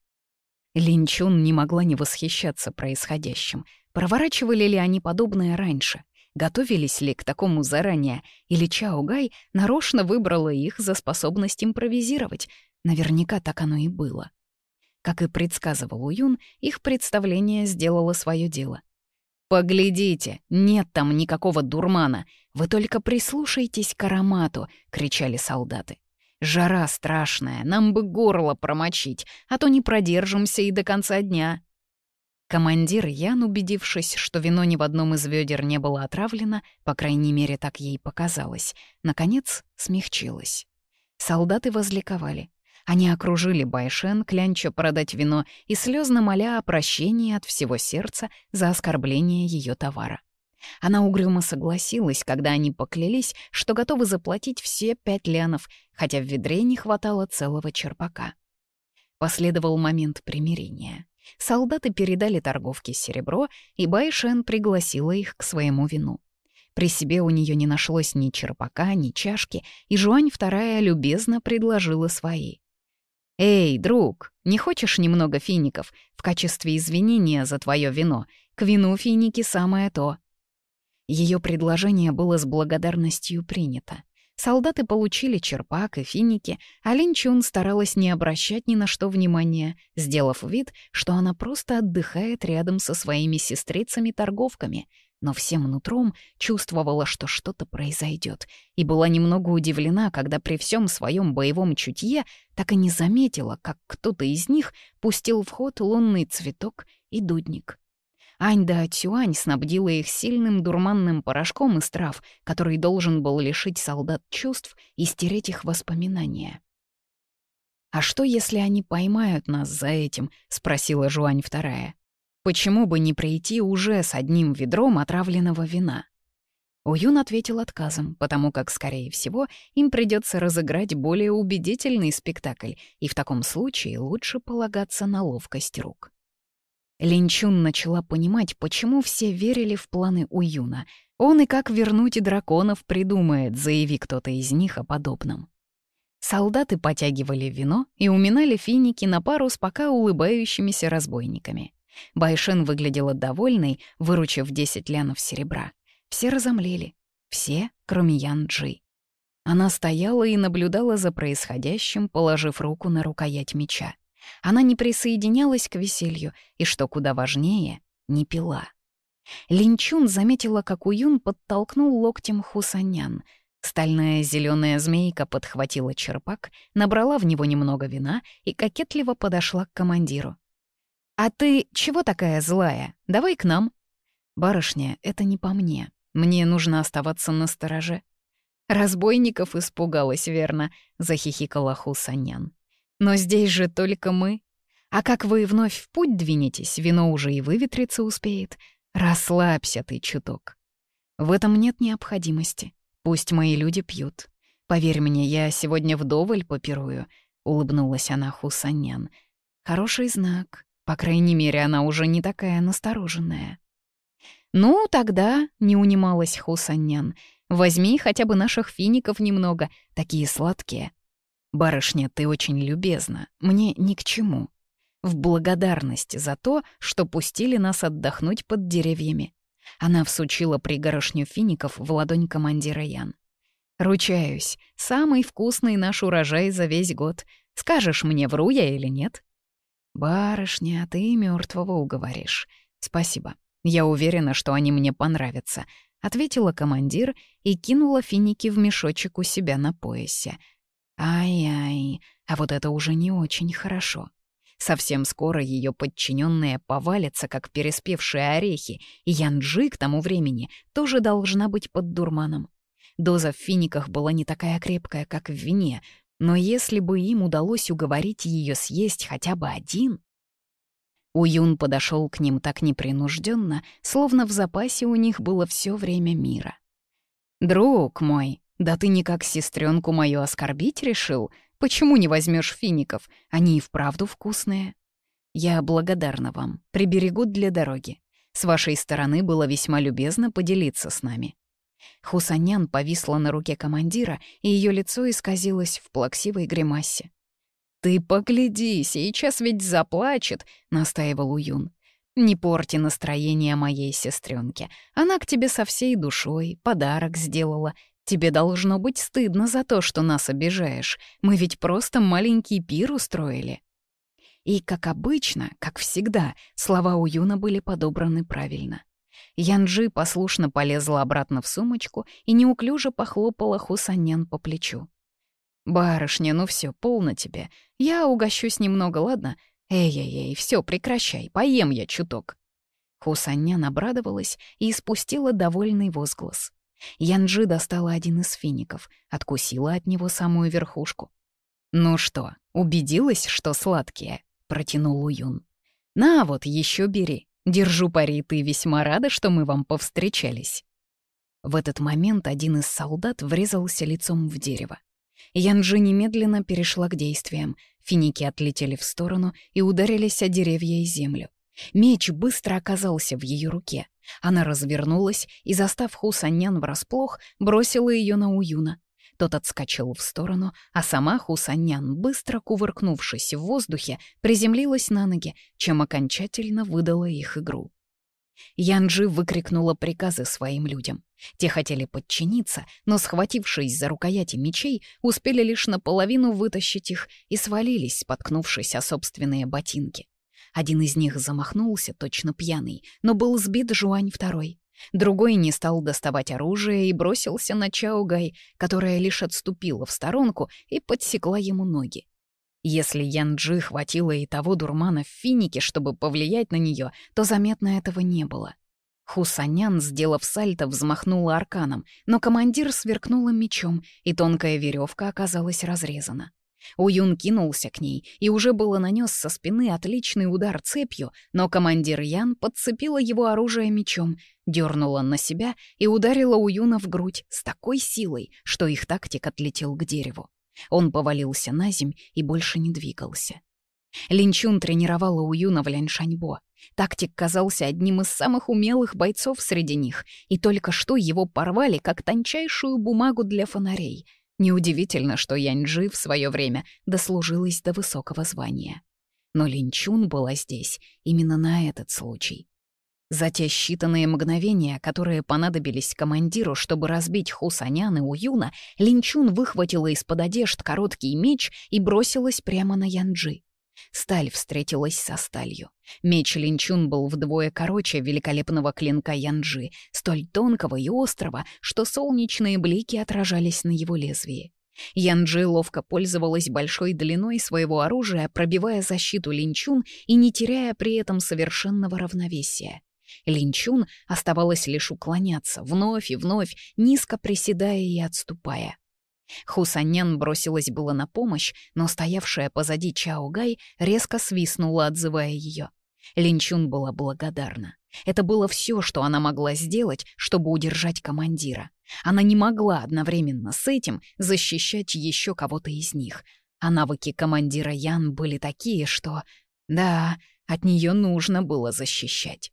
Линчун не могла не восхищаться происходящим. Проворачивали ли они подобное раньше? Готовились ли к такому заранее? Или Чао Гай нарочно выбрала их за способность импровизировать? Наверняка так оно и было. Как и предсказывал Уюн, их представление сделало свое дело. «Поглядите, нет там никакого дурмана! Вы только прислушайтесь к аромату!» — кричали солдаты. Жара страшная, нам бы горло промочить, а то не продержимся и до конца дня». Командир Ян, убедившись, что вино ни в одном из ведер не было отравлено, по крайней мере, так ей показалось, наконец смягчилась. Солдаты возликовали. Они окружили Байшен, клянча продать вино и слезно моля о прощении от всего сердца за оскорбление ее товара. Она угрюмо согласилась, когда они поклялись, что готовы заплатить все пять лянов, хотя в ведре не хватало целого черпака. Последовал момент примирения. Солдаты передали торговке серебро, и Байшен пригласила их к своему вину. При себе у нее не нашлось ни черпака, ни чашки, и Жуань вторая любезно предложила свои. «Эй, друг, не хочешь немного фиников в качестве извинения за твое вино? К вину финики самое то», ее предложение было с благодарностью принято. Солдаты получили черпак и финики, а Лин старалась не обращать ни на что внимания, сделав вид, что она просто отдыхает рядом со своими сестрицами-торговками, но всем нутром чувствовала, что что-то произойдет, и была немного удивлена, когда при всем своем боевом чутье так и не заметила, как кто-то из них пустил в ход лунный цветок и дудник. Ань да Тюань снабдила их сильным дурманным порошком из трав, который должен был лишить солдат чувств и стереть их воспоминания. «А что, если они поймают нас за этим?» — спросила Жуань вторая. «Почему бы не прийти уже с одним ведром отравленного вина?» Уюн ответил отказом, потому как, скорее всего, им придется разыграть более убедительный спектакль, и в таком случае лучше полагаться на ловкость рук. Линчун начала понимать, почему все верили в планы Уюна. Он и как вернуть драконов придумает, заяви кто-то из них о подобном. Солдаты потягивали вино и уминали финики на пару с пока улыбающимися разбойниками. Байшен выглядела довольной, выручив 10 лянов серебра. Все разомлели. Все, кроме Ян Джи. Она стояла и наблюдала за происходящим, положив руку на рукоять меча. Она не присоединялась к веселью и, что куда важнее, не пила. Линчун заметила, как Уюн подтолкнул локтем Хусанян. Стальная зеленая змейка подхватила черпак, набрала в него немного вина и кокетливо подошла к командиру. «А ты чего такая злая? Давай к нам». «Барышня, это не по мне. Мне нужно оставаться на стороже». «Разбойников испугалась, верно?» — захихикала Хусанян. Но здесь же только мы. А как вы вновь в путь двинетесь, вино уже и выветриться успеет. Расслабься ты чуток. В этом нет необходимости. Пусть мои люди пьют. Поверь мне, я сегодня вдоволь попирую», — улыбнулась она Хусанян. «Хороший знак. По крайней мере, она уже не такая настороженная». «Ну, тогда», — не унималась Хусанян, — «возьми хотя бы наших фиников немного, такие сладкие». «Барышня, ты очень любезна. Мне ни к чему. В благодарность за то, что пустили нас отдохнуть под деревьями». Она всучила пригорошню фиников в ладонь командира Ян. «Ручаюсь, самый вкусный наш урожай за весь год. Скажешь мне, вру я или нет?» «Барышня, ты мертвого уговоришь. Спасибо. Я уверена, что они мне понравятся», — ответила командир и кинула финики в мешочек у себя на поясе — Ай-ай, а вот это уже не очень хорошо. Совсем скоро ее подчиненные повалятся, как переспевшие орехи, и Янджи к тому времени тоже должна быть под дурманом. Доза в финиках была не такая крепкая, как в вине, но если бы им удалось уговорить ее съесть хотя бы один... Уюн подошел к ним так непринужденно, словно в запасе у них было все время мира. «Друг мой», да ты никак сестренку мою оскорбить решил? Почему не возьмешь фиников? Они и вправду вкусные. Я благодарна вам, приберегу для дороги. С вашей стороны было весьма любезно поделиться с нами. Хусанян повисла на руке командира, и ее лицо исказилось в плаксивой гримасе. «Ты погляди, сейчас ведь заплачет», — настаивал Уюн. «Не порти настроение моей сестренке. Она к тебе со всей душой подарок сделала. Тебе должно быть стыдно за то, что нас обижаешь. Мы ведь просто маленький пир устроили». И, как обычно, как всегда, слова у Юна были подобраны правильно. Янджи послушно полезла обратно в сумочку и неуклюже похлопала Хусанян по плечу. «Барышня, ну все, полно тебе. Я угощусь немного, ладно? Эй-эй-эй, все, прекращай, поем я чуток». Хусанян обрадовалась и испустила довольный возглас. Янджи достала один из фиников, откусила от него самую верхушку. «Ну что, убедилась, что сладкие?» — протянул Уюн. «На, вот еще бери. Держу пари, ты весьма рада, что мы вам повстречались». В этот момент один из солдат врезался лицом в дерево. Янджи немедленно перешла к действиям. Финики отлетели в сторону и ударились о деревья и землю. Меч быстро оказался в ее руке. Она развернулась и, застав Хусанян врасплох, бросила ее на Уюна. Тот отскочил в сторону, а сама Хусанян, быстро кувыркнувшись в воздухе, приземлилась на ноги, чем окончательно выдала их игру. Янджи выкрикнула приказы своим людям. Те хотели подчиниться, но, схватившись за рукояти мечей, успели лишь наполовину вытащить их и свалились, споткнувшись о собственные ботинки. Один из них замахнулся, точно пьяный, но был сбит Жуань второй. Другой не стал доставать оружие и бросился на Чаугай, которая лишь отступила в сторонку и подсекла ему ноги. Если Янджи хватило и того дурмана в финике, чтобы повлиять на нее, то заметно этого не было. Хусанян, сделав сальто, взмахнула арканом, но командир сверкнула мечом, и тонкая веревка оказалась разрезана. Уюн кинулся к ней и уже было нанес со спины отличный удар цепью, но командир Ян подцепила его оружие мечом, дернула на себя и ударила Уюна в грудь с такой силой, что их тактик отлетел к дереву. Он повалился на земь и больше не двигался. Линчун тренировала Уюна в Ляньшаньбо. Тактик казался одним из самых умелых бойцов среди них, и только что его порвали как тончайшую бумагу для фонарей — Неудивительно, что Яньджи в свое время дослужилась до высокого звания. Но Линчун была здесь именно на этот случай. За те считанные мгновения, которые понадобились командиру, чтобы разбить Хусанян и Уюна, Линчун выхватила из-под одежд короткий меч и бросилась прямо на Янджи. Сталь встретилась со сталью. Меч Линчун был вдвое короче великолепного клинка Янджи, столь тонкого и острого, что солнечные блики отражались на его лезвии. Янджи ловко пользовалась большой длиной своего оружия, пробивая защиту Линчун и не теряя при этом совершенного равновесия. Линчун оставалось лишь уклоняться, вновь и вновь, низко приседая и отступая. Хусаньян бросилась было на помощь, но стоявшая позади Чаогай резко свистнула, отзывая ее. Линчун была благодарна. Это было все, что она могла сделать, чтобы удержать командира. Она не могла одновременно с этим защищать еще кого-то из них. А навыки командира Ян были такие, что... Да, от нее нужно было защищать.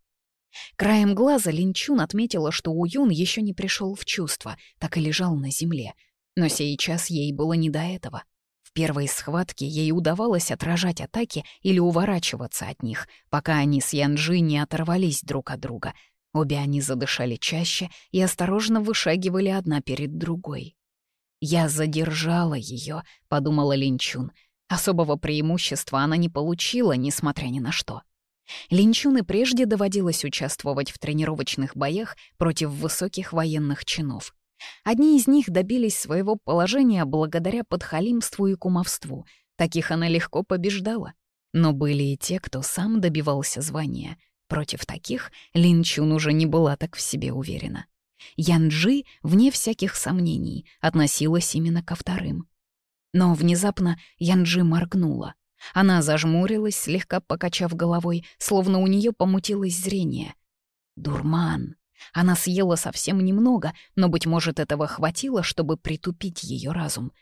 Краем глаза Линчун отметила, что Уюн еще не пришел в чувство, так и лежал на земле — но сейчас ей было не до этого. В первой схватке ей удавалось отражать атаки или уворачиваться от них, пока они с Янджи не оторвались друг от друга. Обе они задышали чаще и осторожно вышагивали одна перед другой. «Я задержала ее», — подумала Линчун. Особого преимущества она не получила, несмотря ни на что. Линчун и прежде доводилось участвовать в тренировочных боях против высоких военных чинов. Одни из них добились своего положения благодаря подхалимству и кумовству. Таких она легко побеждала. Но были и те, кто сам добивался звания. Против таких Лин Чун уже не была так в себе уверена. Янджи, вне всяких сомнений, относилась именно ко вторым. Но внезапно Янджи моргнула. Она зажмурилась, слегка покачав головой, словно у нее помутилось зрение. «Дурман!» Она съела совсем немного, но, быть может, этого хватило, чтобы притупить ее разум.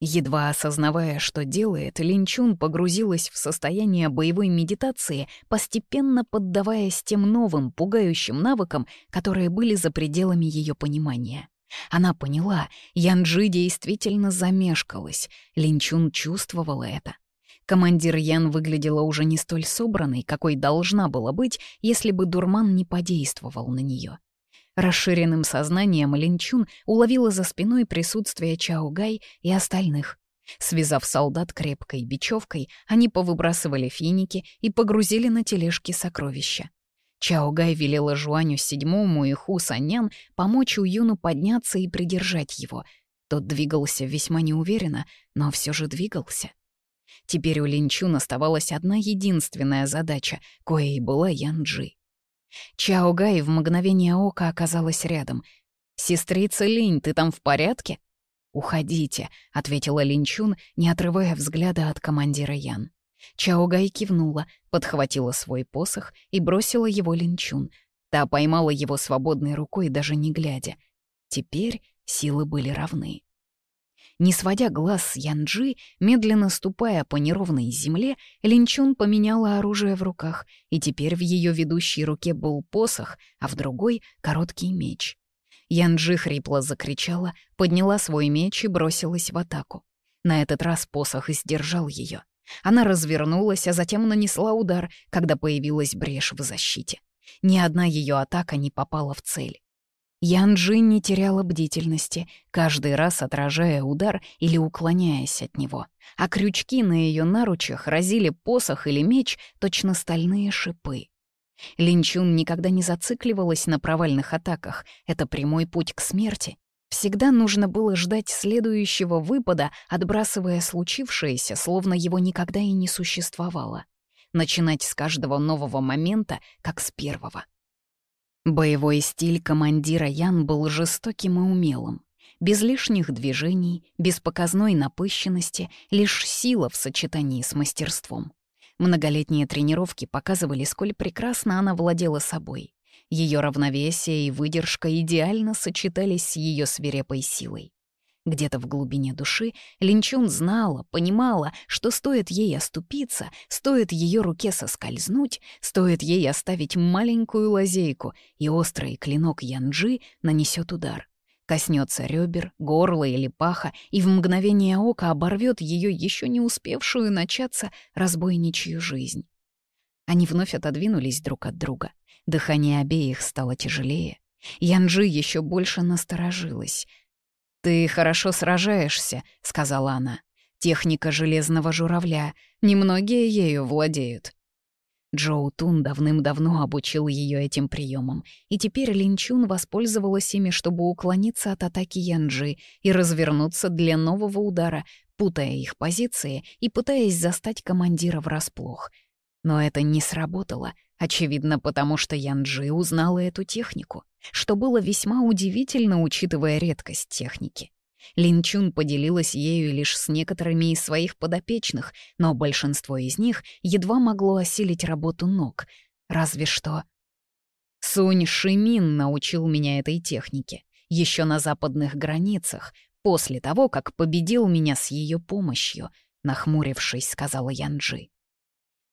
Едва осознавая, что делает, Линчун погрузилась в состояние боевой медитации, постепенно поддаваясь тем новым, пугающим навыкам, которые были за пределами ее понимания. Она поняла, Янджи действительно замешкалась, Линчун чувствовала это. Командир Ян выглядела уже не столь собранной, какой должна была быть, если бы дурман не подействовал на нее. Расширенным сознанием Линчун уловила за спиной присутствие Чао Гай и остальных. Связав солдат крепкой бечевкой, они повыбрасывали финики и погрузили на тележки сокровища. Чао Гай велела Жуаню Седьмому и Ху Санян помочь Уюну подняться и придержать его. Тот двигался весьма неуверенно, но все же двигался. Теперь у Линчун оставалась одна единственная задача, коей была Янджи. Чао Гай в мгновение ока оказалась рядом. «Сестрица Линь, ты там в порядке?» «Уходите», — ответила Линчун, не отрывая взгляда от командира Ян. Чао Гай кивнула, подхватила свой посох и бросила его Линчун. Та поймала его свободной рукой, даже не глядя. Теперь силы были равны. Не сводя глаз с Янджи, медленно ступая по неровной земле, Линчун поменяла оружие в руках, и теперь в ее ведущей руке был посох, а в другой — короткий меч. Янджи хрипло закричала, подняла свой меч и бросилась в атаку. На этот раз посох сдержал ее. Она развернулась, а затем нанесла удар, когда появилась брешь в защите. Ни Янджи теряла бдительности, каждый раз отражая удар или уклоняясь от него, а крючки на ее наручах разили посох или меч, точно стальные шипы. Линчун никогда не зацикливалась на провальных атаках, это прямой путь к смерти. Всегда нужно было ждать следующего выпада, отбрасывая случившееся, словно его никогда и не существовало. Начинать с каждого нового момента, как с первого — Боевой стиль командира Ян был жестоким и умелым. Без лишних движений, без показной напыщенности, лишь сила в сочетании с мастерством. Многолетние тренировки показывали, сколь прекрасно она владела собой. Ее равновесие и выдержка идеально сочетались с ее свирепой силой. Где-то в глубине души Линчун знала, понимала, что стоит ей оступиться, стоит ее руке соскользнуть, стоит ей оставить маленькую лазейку, и острый клинок Янджи нанесет удар. Коснется ребер, горла или паха, и в мгновение ока оборвет ее еще не успевшую начаться разбойничью жизнь. Они вновь отодвинулись друг от друга. Дыхание обеих стало тяжелее. Янджи еще больше насторожилась — «Ты хорошо сражаешься», — сказала она. «Техника железного журавля. Немногие ею владеют». Джоу Тун давным-давно обучил ее этим приемам, и теперь Линчун воспользовалась ими, чтобы уклониться от атаки Янджи и развернуться для нового удара, путая их позиции и пытаясь застать командира врасплох. Но это не сработало — Очевидно, потому что Янджи узнала эту технику, что было весьма удивительно, учитывая редкость техники. Линчун поделилась ею лишь с некоторыми из своих подопечных, но большинство из них едва могло осилить работу ног. Разве что... Сунь Шимин научил меня этой технике, еще на западных границах, после того, как победил меня с ее помощью, нахмурившись, сказала Янджи.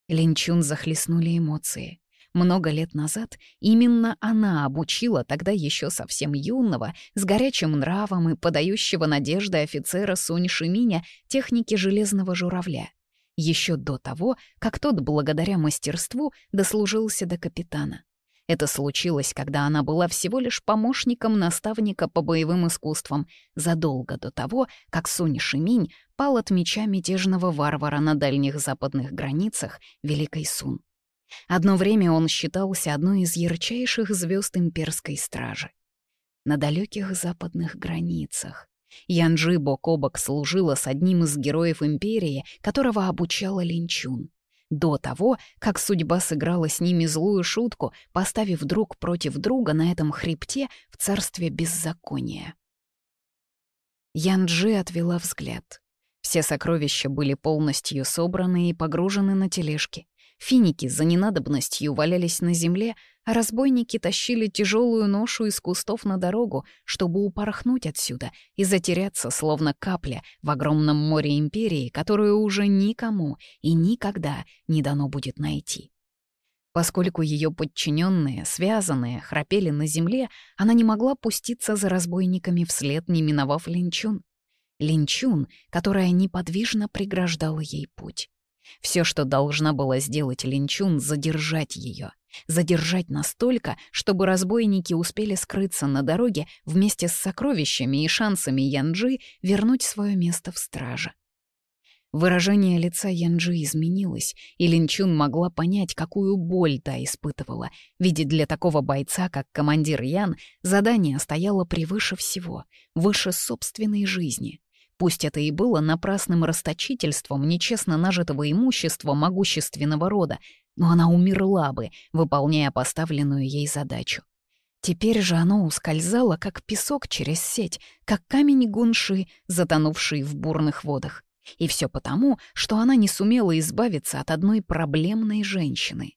Линчун захлестнули эмоции. Много лет назад именно она обучила тогда еще совсем юного, с горячим нравом и подающего надежды офицера Сунь Шиминя технике железного журавля. Еще до того, как тот благодаря мастерству дослужился до капитана. Это случилось, когда она была всего лишь помощником наставника по боевым искусствам, задолго до того, как Сунь Шиминь пал от меча мятежного варвара на дальних западных границах Великой Сун. Одно время он считался одной из ярчайших звезд имперской стражи. На далеких западных границах. Янджи бок о бок служила с одним из героев империи, которого обучала Линчун до того, как судьба сыграла с ними злую шутку, поставив друг против друга на этом хребте в царстве беззакония. Янджи отвела взгляд. Все сокровища были полностью собраны и погружены на тележки. Финики за ненадобностью валялись на земле, Разбойники тащили тяжелую ношу из кустов на дорогу, чтобы упорхнуть отсюда и затеряться, словно капля, в огромном море империи, которую уже никому и никогда не дано будет найти. Поскольку ее подчиненные, связанные, храпели на земле, она не могла пуститься за разбойниками вслед, не миновав линчун. Линчун, которая неподвижно преграждала ей путь. Все, что должна была сделать Линчун, задержать ее. Задержать настолько, чтобы разбойники успели скрыться на дороге вместе с сокровищами и шансами Янджи вернуть свое место в страже. Выражение лица Янджи изменилось, и Линчун могла понять, какую боль та испытывала, ведь для такого бойца, как командир Ян, задание стояло превыше всего, выше собственной жизни — Пусть это и было напрасным расточительством нечестно нажитого имущества могущественного рода, но она умерла бы, выполняя поставленную ей задачу. Теперь же оно ускользало, как песок через сеть, как камень гунши, затонувший в бурных водах. И все потому, что она не сумела избавиться от одной проблемной женщины.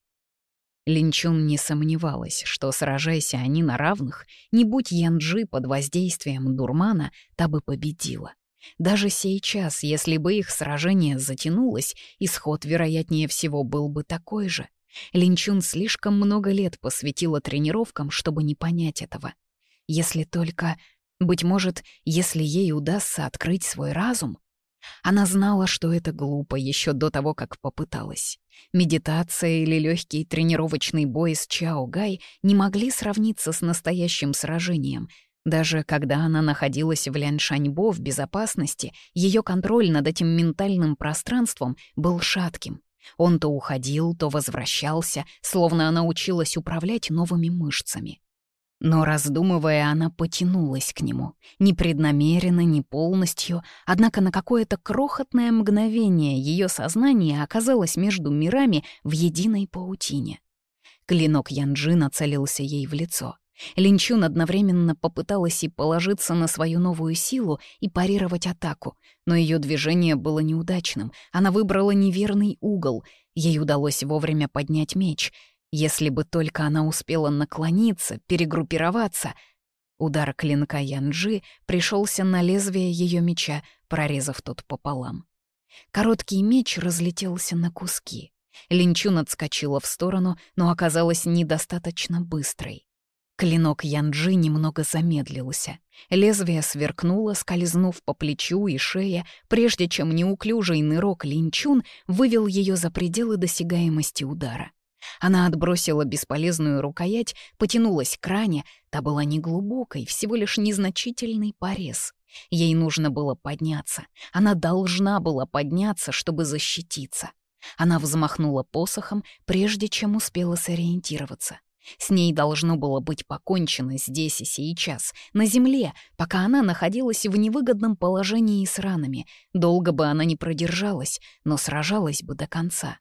Линчун не сомневалась, что, сражаясь они на равных, не будь Янджи под воздействием дурмана, та бы победила. Даже сейчас, если бы их сражение затянулось, исход, вероятнее всего, был бы такой же. Линчун слишком много лет посвятила тренировкам, чтобы не понять этого. Если только... Быть может, если ей удастся открыть свой разум? Она знала, что это глупо еще до того, как попыталась. Медитация или легкий тренировочный бой с Чао Гай не могли сравниться с настоящим сражением — даже когда она находилась в Ляньшаньбо в безопасности, ее контроль над этим ментальным пространством был шатким. Он то уходил, то возвращался, словно она училась управлять новыми мышцами. Но, раздумывая, она потянулась к нему. непреднамеренно, не полностью, однако на какое-то крохотное мгновение ее сознание оказалось между мирами в единой паутине. Клинок Янджи нацелился ей в лицо — Линчун одновременно попыталась и положиться на свою новую силу и парировать атаку, но ее движение было неудачным, она выбрала неверный угол, ей удалось вовремя поднять меч. Если бы только она успела наклониться, перегруппироваться... Удар клинка Янджи пришелся на лезвие ее меча, прорезав тот пополам. Короткий меч разлетелся на куски. Линчун отскочила в сторону, но оказалась недостаточно быстрой. Клинок Янджи немного замедлился. Лезвие сверкнуло, скользнув по плечу и шее, прежде чем неуклюжий нырок Линчун вывел ее за пределы досягаемости удара. Она отбросила бесполезную рукоять, потянулась к ране, та была неглубокой, всего лишь незначительный порез. Ей нужно было подняться, она должна была подняться, чтобы защититься. Она взмахнула посохом, прежде чем успела сориентироваться. С ней должно было быть покончено здесь и сейчас, на земле, пока она находилась в невыгодном положении с ранами. Долго бы она не продержалась, но сражалась бы до конца.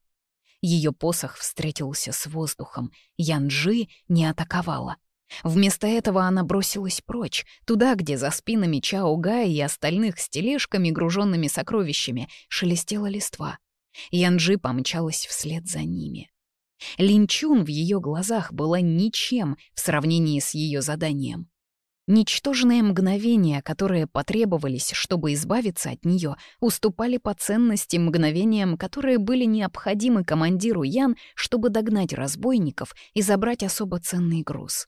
Ее посох встретился с воздухом. Янжи не атаковала. Вместо этого она бросилась прочь, туда, где за спинами Чао Гая и остальных с тележками, груженными сокровищами, шелестела листва. Янжи помчалась вслед за ними. Линчун в ее глазах была ничем в сравнении с ее заданием. Ничтожные мгновения, которые потребовались, чтобы избавиться от нее, уступали по ценности мгновениям, которые были необходимы командиру Ян, чтобы догнать разбойников и забрать особо ценный груз.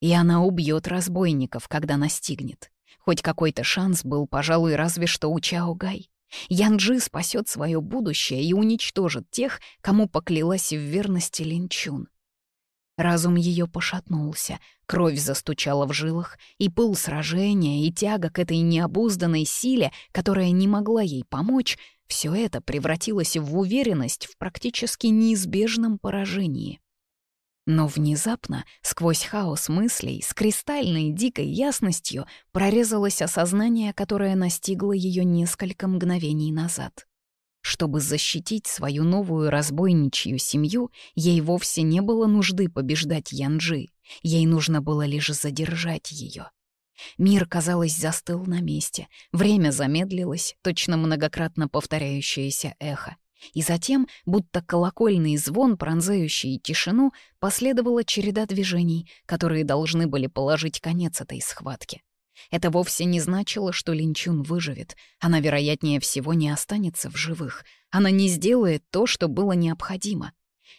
И она убьет разбойников, когда настигнет. Хоть какой-то шанс был, пожалуй, разве что у Чао Гай. Янджи спасет свое будущее и уничтожит тех, кому поклялась в верности Линчун. Разум ее пошатнулся, кровь застучала в жилах, и пыл сражения, и тяга к этой необузданной силе, которая не могла ей помочь, все это превратилось в уверенность в практически неизбежном поражении. Но внезапно, сквозь хаос мыслей, с кристальной дикой ясностью прорезалось осознание, которое настигло ее несколько мгновений назад. Чтобы защитить свою новую разбойничью семью, ей вовсе не было нужды побеждать Янджи, ей нужно было лишь задержать ее. Мир, казалось, застыл на месте, время замедлилось, точно многократно повторяющееся эхо. И затем, будто колокольный звон, пронзающий тишину, последовала череда движений, которые должны были положить конец этой схватке. Это вовсе не значило, что Линчун выживет. Она, вероятнее всего, не останется в живых. Она не сделает то, что было необходимо.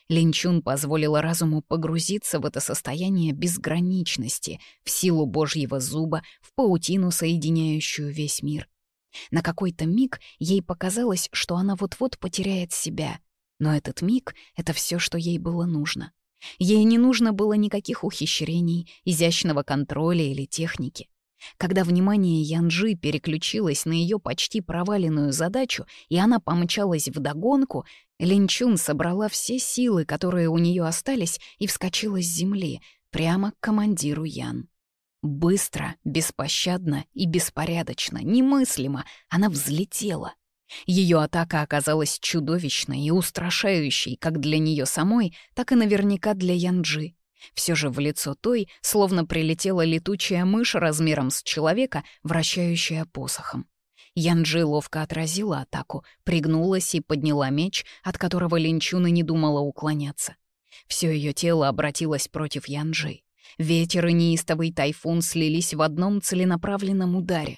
Линчун позволила разуму погрузиться в это состояние безграничности, в силу Божьего зуба, в паутину, соединяющую весь мир. На какой-то миг ей показалось, что она вот-вот потеряет себя. Но этот миг — это все, что ей было нужно. Ей не нужно было никаких ухищрений, изящного контроля или техники. Когда внимание Янжи переключилось на ее почти проваленную задачу, и она помчалась вдогонку, Линчун собрала все силы, которые у нее остались, и вскочила с земли, прямо к командиру Ян. Быстро, беспощадно и беспорядочно, немыслимо она взлетела. Ее атака оказалась чудовищной и устрашающей как для нее самой, так и наверняка для Янджи. Все же в лицо той словно прилетела летучая мышь размером с человека, вращающая посохом. Янджи ловко отразила атаку, пригнулась и подняла меч, от которого Линчуна не думала уклоняться. Все ее тело обратилось против Янджи. Ветер и неистовый тайфун слились в одном целенаправленном ударе.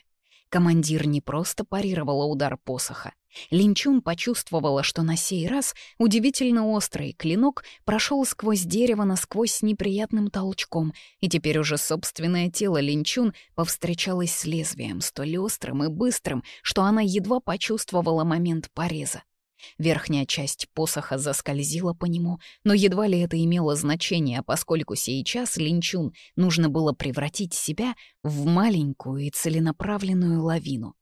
Командир не просто парировала удар посоха. Линчун почувствовала, что на сей раз удивительно острый клинок прошел сквозь дерево насквозь неприятным толчком, и теперь уже собственное тело Линчун повстречалось с лезвием, столь острым и быстрым, что она едва почувствовала момент пореза. Верхняя часть посоха заскользила по нему, но едва ли это имело значение, поскольку сейчас Линчун нужно было превратить себя в маленькую и целенаправленную лавину.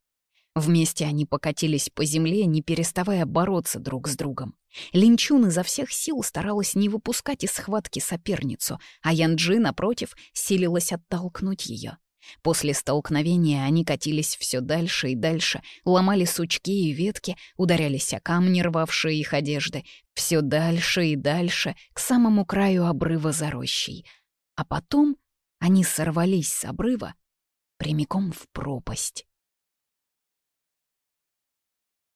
Вместе они покатились по земле, не переставая бороться друг с другом. Линчун изо всех сил старалась не выпускать из схватки соперницу, а Янджи, напротив, силилась оттолкнуть ее. После столкновения они катились все дальше и дальше, ломали сучки и ветки, ударялись о камни, рвавшие их одежды, все дальше и дальше, к самому краю обрыва за рощей. А потом они сорвались с обрыва прямиком в пропасть.